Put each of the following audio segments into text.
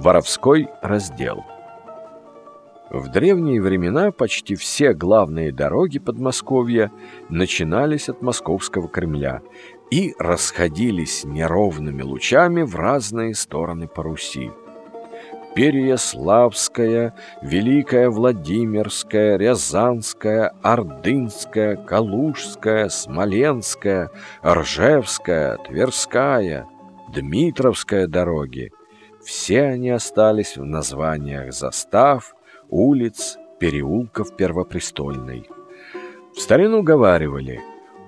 Воровской раздел В древние времена почти все главные дороги Подмосковья начинались от Московского Кремля и расходились неровными лучами в разные стороны по Руси. Переяславская, Великая Владимирская, Рязанская, Ордынская, Калужская, Смоленская, Ржевская, Тверская, Дмитровская дороги. Все они остались в названиях застав, улиц, переулков Первопрестольной. В старину говаривали,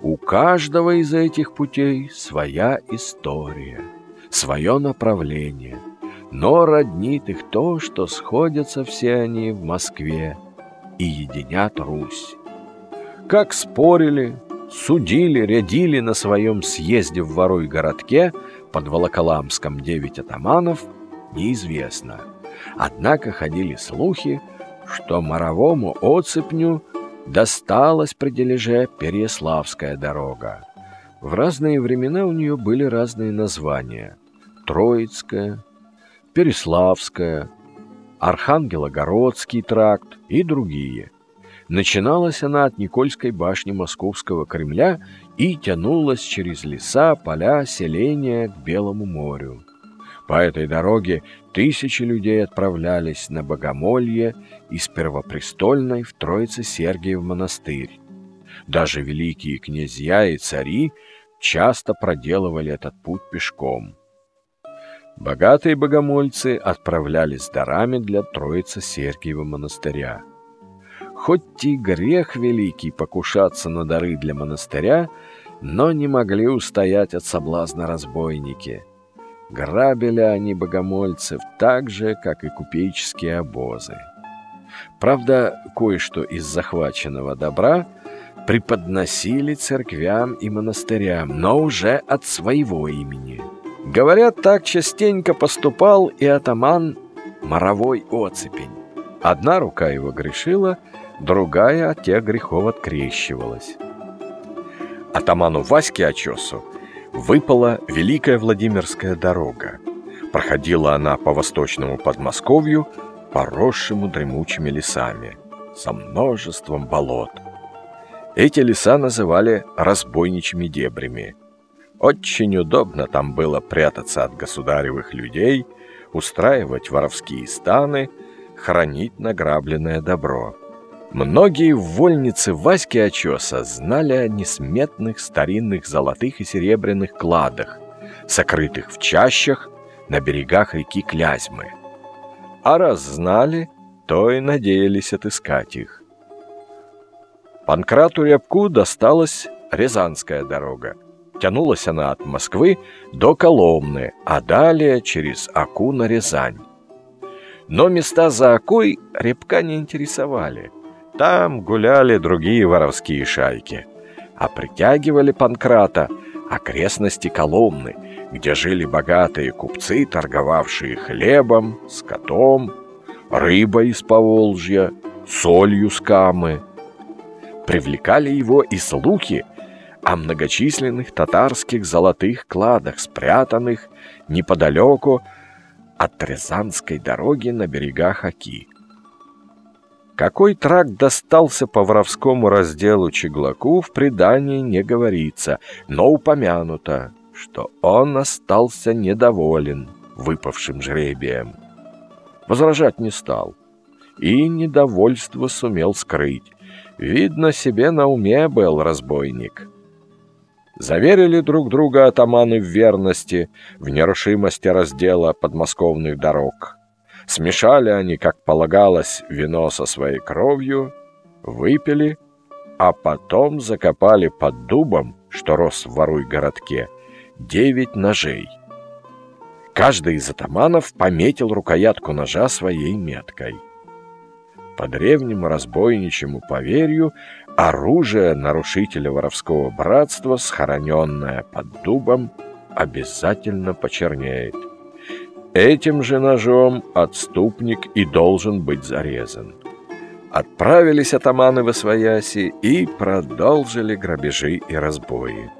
у каждого из этих путей своя история, свое направление – но роднит их то, что сходятся все они в Москве и единят Русь. Как спорили, судили, рядили на своем съезде в Воруй городке под Волоколамском девять атаманов, неизвестно. Однако ходили слухи, что моровому оцепню досталась при дележе Переяславская дорога. В разные времена у нее были разные названия. Троицкая, Переславская, Архангелогородский тракт и другие. Начиналась она от Никольской башни Московского Кремля и тянулась через леса, поля, селения к Белому морю. По этой дороге тысячи людей отправлялись на Богомолье из Первопрестольной в Троице-Сергиев монастырь. Даже великие князья и цари часто проделывали этот путь пешком – Богатые богомольцы отправлялись дарами для Троицы Сергиева монастыря. Хоть и грех великий покушаться на дары для монастыря, но не могли устоять от соблазна разбойники. Грабили они богомольцев так же, как и купеческие обозы. Правда, кое-что из захваченного добра преподносили церквям и монастырям, но уже от своего имени – Говорят, так частенько поступал и атаман Моровой Оцепень. Одна рука его грешила, другая от тех грехов открещивалась. Атаману Ваське Очесу выпала Великая Владимирская дорога. Проходила она по восточному Подмосковью, поросшему дремучими лесами, со множеством болот. Эти леса называли разбойничьими дебрями – очень удобно там было прятаться от государевых людей, устраивать воровские станы, хранить награбленное добро. Многие вольницы Васьки Очеса знали о несметных старинных золотых и серебряных кладах, сокрытых в чащах на берегах реки Клязьмы. А раз знали, то и надеялись отыскать их. Панкрату Рябку досталась Рязанская дорога. Тянулась она от Москвы до Коломны, а далее через Аку на Рязань. Но места за Акой Репка не интересовали. Там гуляли другие воровские шайки, а притягивали Панкрата окрестности Коломны, где жили богатые купцы, торговавшие хлебом, скотом, рыбой из Поволжья, солью с Камы. Привлекали его и слухи о многочисленных татарских золотых кладах, спрятанных неподалеку от Рязанской дороги на берегах Оки. Какой тракт достался по воровскому разделу Чеглаку, в предании не говорится, но упомянуто, что он остался недоволен выпавшим жребием. Возражать не стал и недовольство сумел скрыть. Видно, себе на уме был разбойник. Заверили друг друга атаманы в верности, в нерушимости раздела подмосковных дорог. Смешали они, как полагалось, вино со своей кровью, выпили, а потом закопали под дубом, что рос в воруй городке, девять ножей. Каждый из атаманов пометил рукоятку ножа своей меткой. По древнему разбойничьему поверью Оружие нарушителя воровского братства, схороненное под дубом, обязательно почернеет. Этим же ножом отступник и должен быть зарезан. Отправились атаманы в Освояси и продолжили грабежи и разбои.